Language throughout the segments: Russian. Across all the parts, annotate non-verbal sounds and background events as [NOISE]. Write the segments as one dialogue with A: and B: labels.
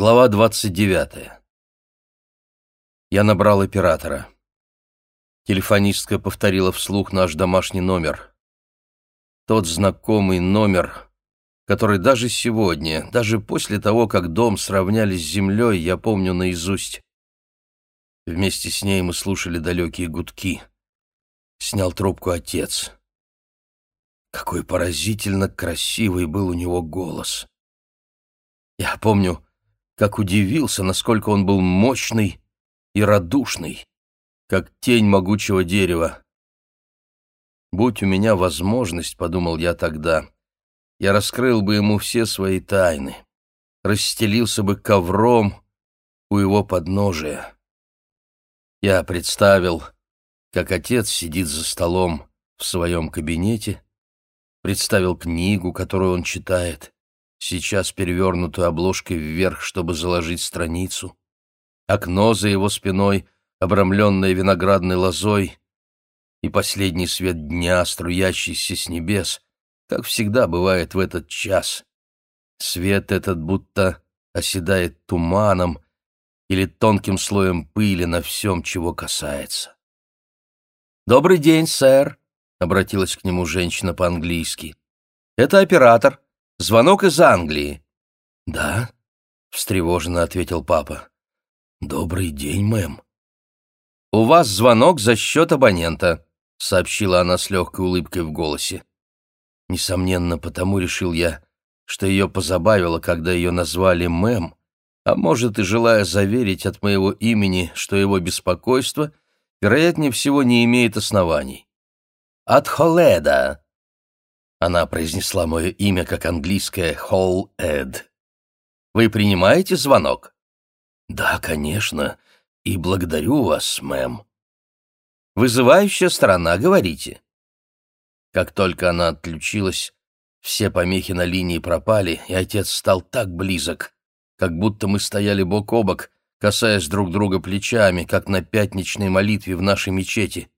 A: Глава 29. Я набрал оператора. Телефонистка повторила вслух наш домашний номер. Тот знакомый номер, который даже сегодня, даже после того, как дом сравняли с землей, я помню наизусть. Вместе с ней мы слушали далекие гудки. Снял трубку отец. Какой поразительно красивый был у него голос. Я помню, как удивился, насколько он был мощный и радушный, как тень могучего дерева. «Будь у меня возможность, — подумал я тогда, — я раскрыл бы ему все свои тайны, расстелился бы ковром у его подножия. Я представил, как отец сидит за столом в своем кабинете, представил книгу, которую он читает, сейчас перевернутую обложкой вверх, чтобы заложить страницу, окно за его спиной, обрамленное виноградной лозой, и последний свет дня, струящийся с небес, как всегда бывает в этот час. Свет этот будто оседает туманом или тонким слоем пыли на всем, чего касается. «Добрый день, сэр», — обратилась к нему женщина по-английски. «Это оператор. Звонок из Англии». «Да?» — встревоженно ответил папа. «Добрый день, мэм». «У вас звонок за счет абонента», — сообщила она с легкой улыбкой в голосе. Несомненно, потому решил я, что ее позабавило, когда ее назвали мэм, а может и желая заверить от моего имени, что его беспокойство, вероятнее всего, не имеет оснований. «От Холеда», она произнесла мое имя как английское «Холл Эд». «Вы принимаете звонок?» «Да, конечно. И благодарю вас, мэм». «Вызывающая сторона, говорите». Как только она отключилась, все помехи на линии пропали, и отец стал так близок, как будто мы стояли бок о бок, касаясь друг друга плечами, как на пятничной молитве в нашей мечети.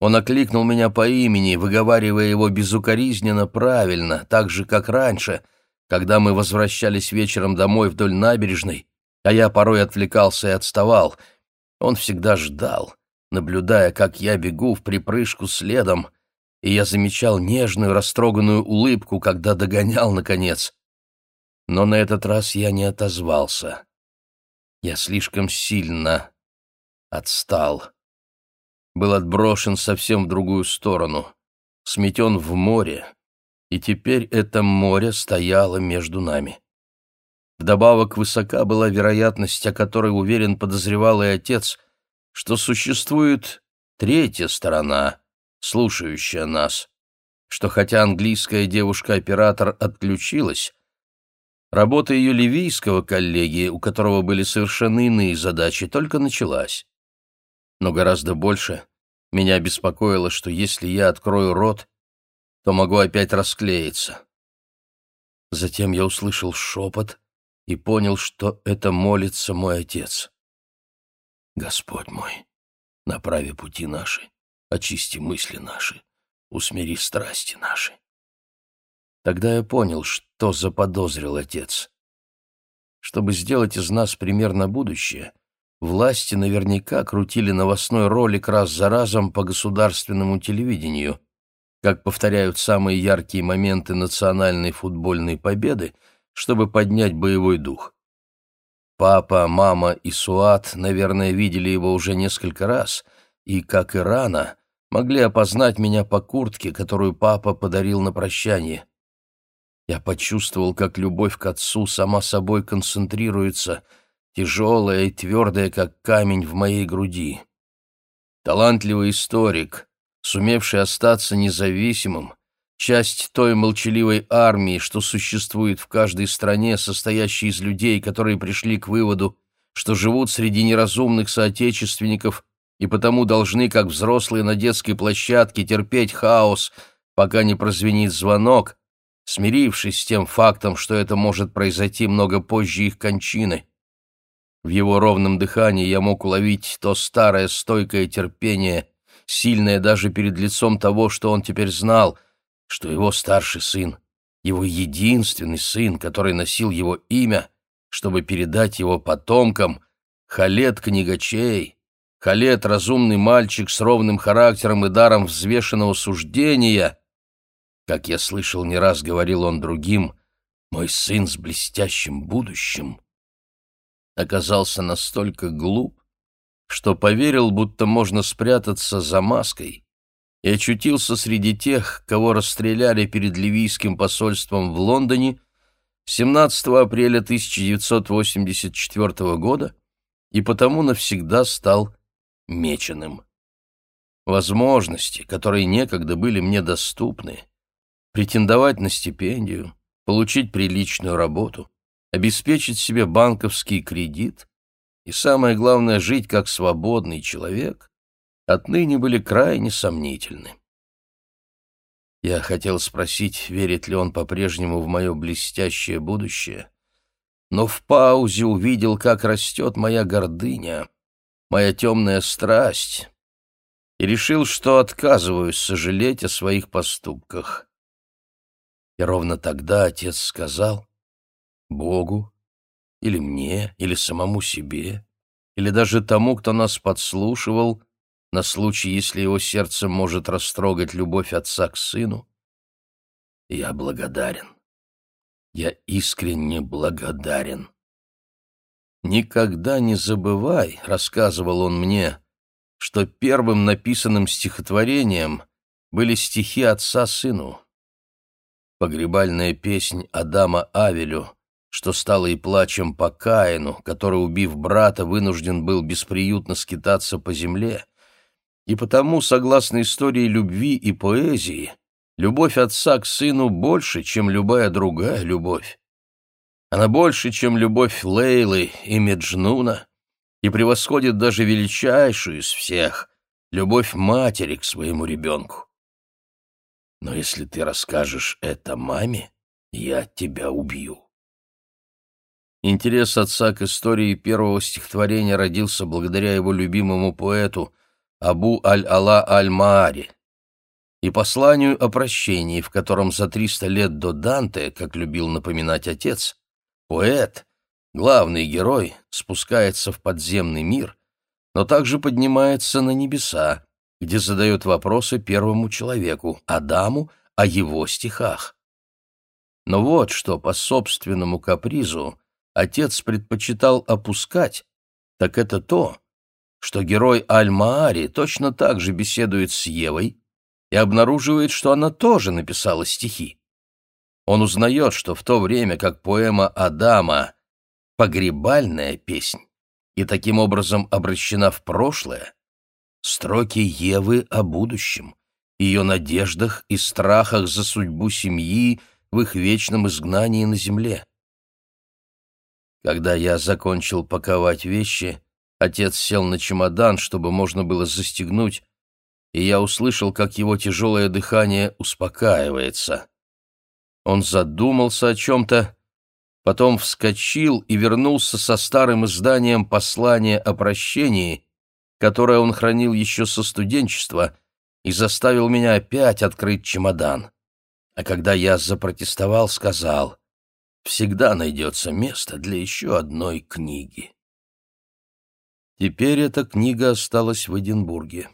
A: Он окликнул меня по имени, выговаривая его безукоризненно правильно, так же, как раньше, когда мы возвращались вечером домой вдоль набережной, а я порой отвлекался и отставал. Он всегда ждал, наблюдая, как я бегу в припрыжку следом, и я замечал нежную, растроганную улыбку, когда догонял, наконец. Но на этот раз я не отозвался. Я слишком сильно отстал был отброшен совсем в другую сторону, сметен в море, и теперь это море стояло между нами. Вдобавок высока была вероятность, о которой уверен подозревал и отец, что существует третья сторона, слушающая нас, что хотя английская девушка-оператор отключилась, работа ее ливийского коллеги, у которого были совершенно иные задачи, только началась. Но гораздо больше меня беспокоило, что если я открою рот, то могу опять расклеиться. Затем я услышал шепот и понял, что это молится мой отец. «Господь мой, направи пути наши, очисти мысли наши, усмири страсти наши». Тогда я понял, что заподозрил отец. Чтобы сделать из нас пример на будущее, Власти наверняка крутили новостной ролик раз за разом по государственному телевидению, как повторяют самые яркие моменты национальной футбольной победы, чтобы поднять боевой дух. Папа, мама и Суат, наверное, видели его уже несколько раз, и, как и рано, могли опознать меня по куртке, которую папа подарил на прощание. Я почувствовал, как любовь к отцу сама собой концентрируется — тяжелая и твердая, как камень в моей груди. Талантливый историк, сумевший остаться независимым, часть той молчаливой армии, что существует в каждой стране, состоящей из людей, которые пришли к выводу, что живут среди неразумных соотечественников и потому должны, как взрослые на детской площадке, терпеть хаос, пока не прозвенит звонок, смирившись с тем фактом, что это может произойти много позже их кончины. В его ровном дыхании я мог уловить то старое стойкое терпение, сильное даже перед лицом того, что он теперь знал, что его старший сын, его единственный сын, который носил его имя, чтобы передать его потомкам, Халет книгачей, Халет разумный мальчик с ровным характером и даром взвешенного суждения. Как я слышал, не раз говорил он другим, мой сын с блестящим будущим. Оказался настолько глуп, что поверил, будто можно спрятаться за маской, и очутился среди тех, кого расстреляли перед ливийским посольством в Лондоне 17 апреля 1984 года и потому навсегда стал меченым. Возможности, которые некогда были мне доступны, претендовать на стипендию, получить приличную работу, обеспечить себе банковский кредит и, самое главное, жить как свободный человек, отныне были крайне сомнительны. Я хотел спросить, верит ли он по-прежнему в мое блестящее будущее, но в паузе увидел, как растет моя гордыня, моя темная страсть, и решил, что отказываюсь сожалеть о своих поступках. И ровно тогда отец сказал Богу, или мне, или самому себе, или даже тому, кто нас подслушивал, на случай, если его сердце может растрогать любовь отца к сыну. Я благодарен. Я искренне благодарен. «Никогда не забывай», — рассказывал он мне, — что первым написанным стихотворением были стихи отца сыну. Погребальная песнь Адама Авелю, что стало и плачем по Каину, который, убив брата, вынужден был бесприютно скитаться по земле, и потому, согласно истории любви и поэзии, любовь отца к сыну больше, чем любая другая любовь. Она больше, чем любовь Лейлы и Меджнуна, и превосходит даже величайшую из всех — любовь матери к своему ребенку. Но если ты расскажешь это маме, я тебя убью. Интерес отца к истории первого стихотворения родился благодаря его любимому поэту Абу Аль-Ала Аль-Маари и посланию о прощении, в котором за триста лет до Данте, как любил напоминать отец, поэт, главный герой, спускается в подземный мир, но также поднимается на небеса, где задает вопросы первому человеку, Адаму, о его стихах. Но вот что по собственному капризу отец предпочитал опускать, так это то, что герой Аль-Маари точно так же беседует с Евой и обнаруживает, что она тоже написала стихи. Он узнает, что в то время как поэма Адама — погребальная песнь и таким образом обращена в прошлое, строки Евы о будущем, ее надеждах и страхах за судьбу семьи в их вечном изгнании на земле. Когда я закончил паковать вещи, Отец сел на чемодан, чтобы можно было застегнуть, и я услышал, как его тяжелое дыхание успокаивается. Он задумался о чем-то, потом вскочил и вернулся со старым изданием послания о прощении, которое он хранил еще со студенчества, и заставил меня опять открыть чемодан. А когда я запротестовал, сказал, «Всегда найдется место для еще одной книги». Теперь эта книга осталась в Эдинбурге.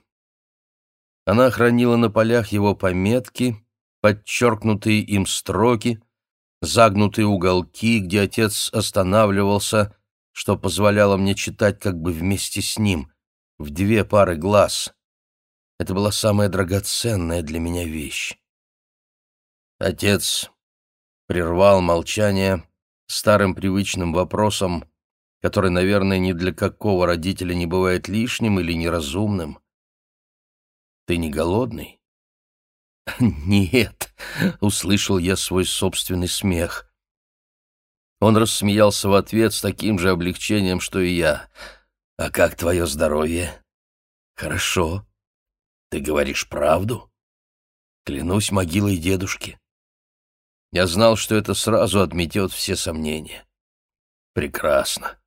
A: Она хранила на полях его пометки, подчеркнутые им строки, загнутые уголки, где отец останавливался, что позволяло мне читать как бы вместе с ним, в две пары глаз. Это была самая драгоценная для меня вещь. Отец прервал молчание старым привычным вопросом, который, наверное, ни для какого родителя не бывает лишним или неразумным. «Ты не голодный?» [LAUGHS] «Нет», — услышал я свой собственный смех. Он рассмеялся в ответ с таким же облегчением, что и я. «А как твое здоровье?» «Хорошо. Ты говоришь правду?» «Клянусь могилой дедушки». Я знал, что это сразу отметет все сомнения. «Прекрасно.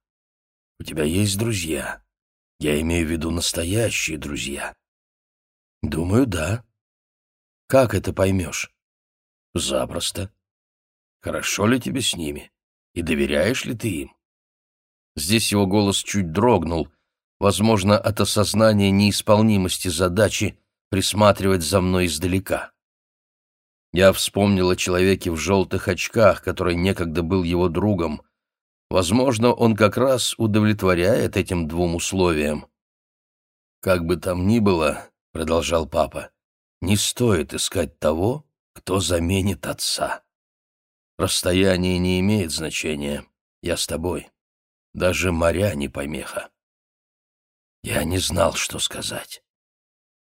A: У тебя есть друзья? Я имею в виду настоящие друзья. Думаю, да. Как это поймешь? Запросто. Хорошо ли тебе с ними? И доверяешь ли ты им? Здесь его голос чуть дрогнул, возможно, от осознания неисполнимости задачи присматривать за мной издалека. Я вспомнил о человеке в желтых очках, который некогда был его другом. Возможно, он как раз удовлетворяет этим двум условиям. «Как бы там ни было», — продолжал папа, — «не стоит искать того, кто заменит отца. Расстояние не имеет значения. Я с тобой. Даже моря не помеха». Я не знал, что сказать.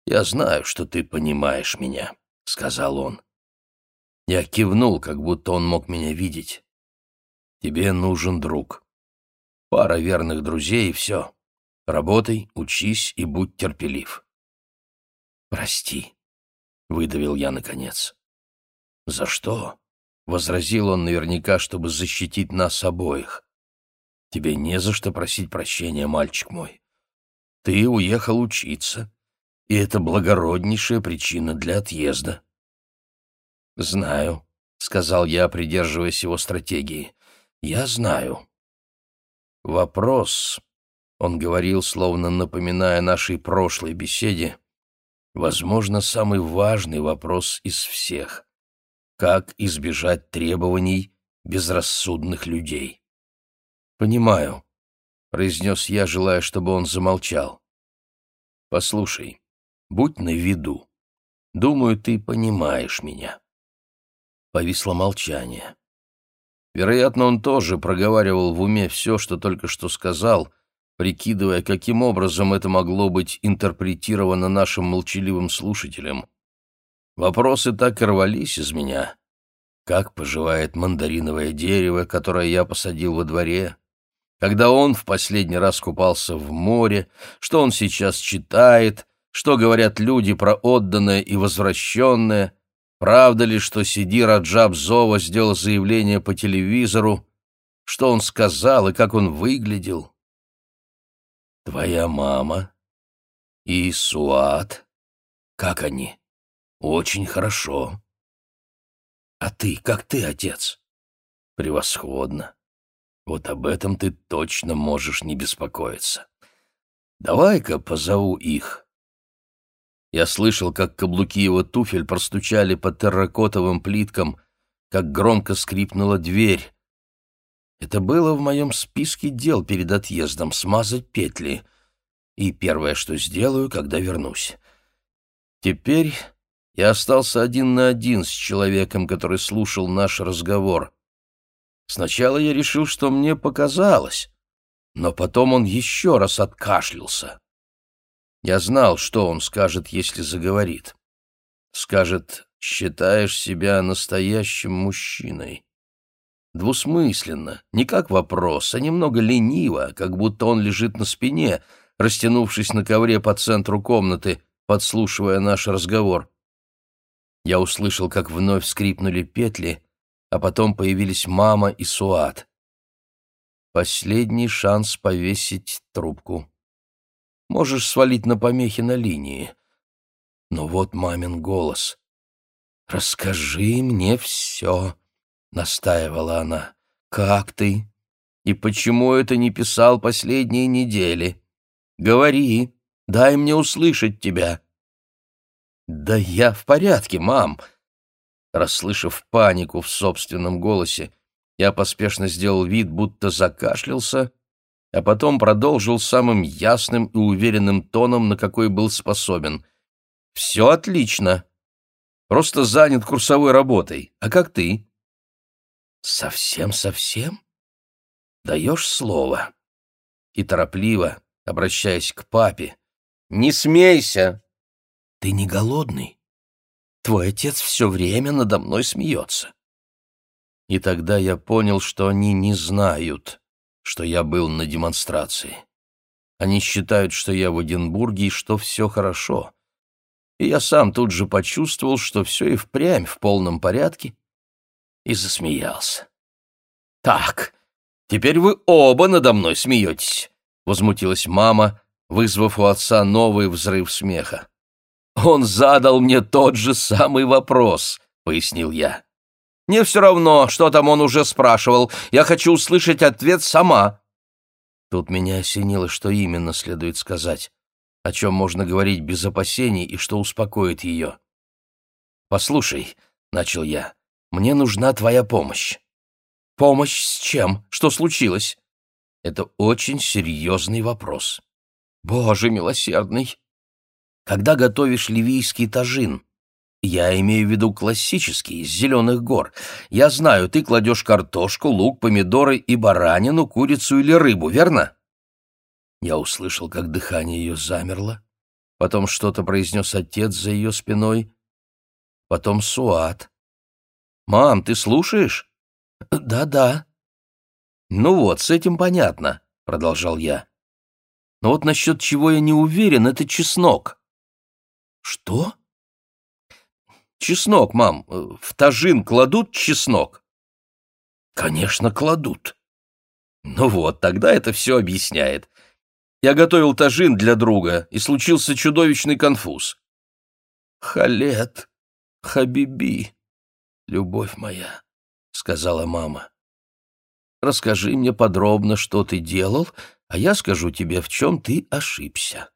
A: «Я знаю, что ты понимаешь меня», — сказал он. Я кивнул, как будто он мог меня видеть. «Тебе нужен друг. Пара верных друзей, и все. Работай, учись и будь терпелив». «Прости», — выдавил я наконец. «За что?» — возразил он наверняка, чтобы защитить нас обоих. «Тебе не за что просить прощения, мальчик мой. Ты уехал учиться, и это благороднейшая причина для отъезда. «Знаю», — сказал я, придерживаясь его стратегии. «Я знаю». «Вопрос», — он говорил, словно напоминая нашей прошлой беседе, «возможно, самый важный вопрос из всех. Как избежать требований безрассудных людей?» «Понимаю», произнес я, желая, чтобы он замолчал. «Послушай, будь на виду. Думаю, ты понимаешь меня». Повисло молчание. Вероятно, он тоже проговаривал в уме все, что только что сказал, прикидывая, каким образом это могло быть интерпретировано нашим молчаливым слушателем. Вопросы так и рвались из меня. Как поживает мандариновое дерево, которое я посадил во дворе? когда он в последний раз купался в море, что он сейчас читает, что говорят люди про отданное и возвращенное, правда ли, что Сиди Раджаб Зова сделал заявление по телевизору, что он сказал и как он выглядел. «Твоя мама и Суат, как они? Очень хорошо. А ты, как ты, отец? Превосходно. Вот об этом ты точно можешь не беспокоиться. Давай-ка позову их. Я слышал, как каблуки его туфель простучали по терракотовым плиткам, как громко скрипнула дверь. Это было в моем списке дел перед отъездом — смазать петли. И первое, что сделаю, когда вернусь. Теперь я остался один на один с человеком, который слушал наш разговор. Сначала я решил, что мне показалось, но потом он еще раз откашлялся. Я знал, что он скажет, если заговорит. Скажет «считаешь себя настоящим мужчиной». Двусмысленно, не как вопрос, а немного лениво, как будто он лежит на спине, растянувшись на ковре по центру комнаты, подслушивая наш разговор. Я услышал, как вновь скрипнули петли, а потом появились мама и Суат. Последний шанс повесить трубку. Можешь свалить на помехи на линии. Но вот мамин голос. «Расскажи мне все», — настаивала она. «Как ты? И почему это не писал последние недели? Говори, дай мне услышать тебя». «Да я в порядке, мам», Расслышав панику в собственном голосе, я поспешно сделал вид, будто закашлялся, а потом продолжил самым ясным и уверенным тоном, на какой был способен. «Все отлично. Просто занят курсовой работой. А как ты?» «Совсем-совсем? Даешь слово?» И торопливо, обращаясь к папе, «Не смейся!» «Ты не голодный?» Твой отец все время надо мной смеется. И тогда я понял, что они не знают, что я был на демонстрации. Они считают, что я в Эдинбурге и что все хорошо. И я сам тут же почувствовал, что все и впрямь в полном порядке, и засмеялся. «Так, теперь вы оба надо мной смеетесь», — возмутилась мама, вызвав у отца новый взрыв смеха. «Он задал мне тот же самый вопрос», — пояснил я. «Мне все равно, что там он уже спрашивал. Я хочу услышать ответ сама». Тут меня осенило, что именно следует сказать, о чем можно говорить без опасений и что успокоит ее. «Послушай», — начал я, — «мне нужна твоя помощь». «Помощь с чем? Что случилось?» «Это очень серьезный вопрос». «Боже милосердный!» «Когда готовишь ливийский тажин, я имею в виду классический, из зеленых гор. Я знаю, ты кладешь картошку, лук, помидоры и баранину, курицу или рыбу, верно?» Я услышал, как дыхание ее замерло. Потом что-то произнес отец за ее спиной. Потом Суат. «Мам, ты слушаешь?» «Да-да». «Ну вот, с этим понятно», — продолжал я. «Но вот насчет чего я не уверен, это чеснок». «Что?» «Чеснок, мам. В тажин кладут чеснок?» «Конечно, кладут». «Ну вот, тогда это все объясняет. Я готовил тажин для друга, и случился чудовищный конфуз». «Халет, Хабиби, любовь моя», — сказала мама. «Расскажи мне подробно, что ты делал, а я скажу тебе, в чем ты ошибся».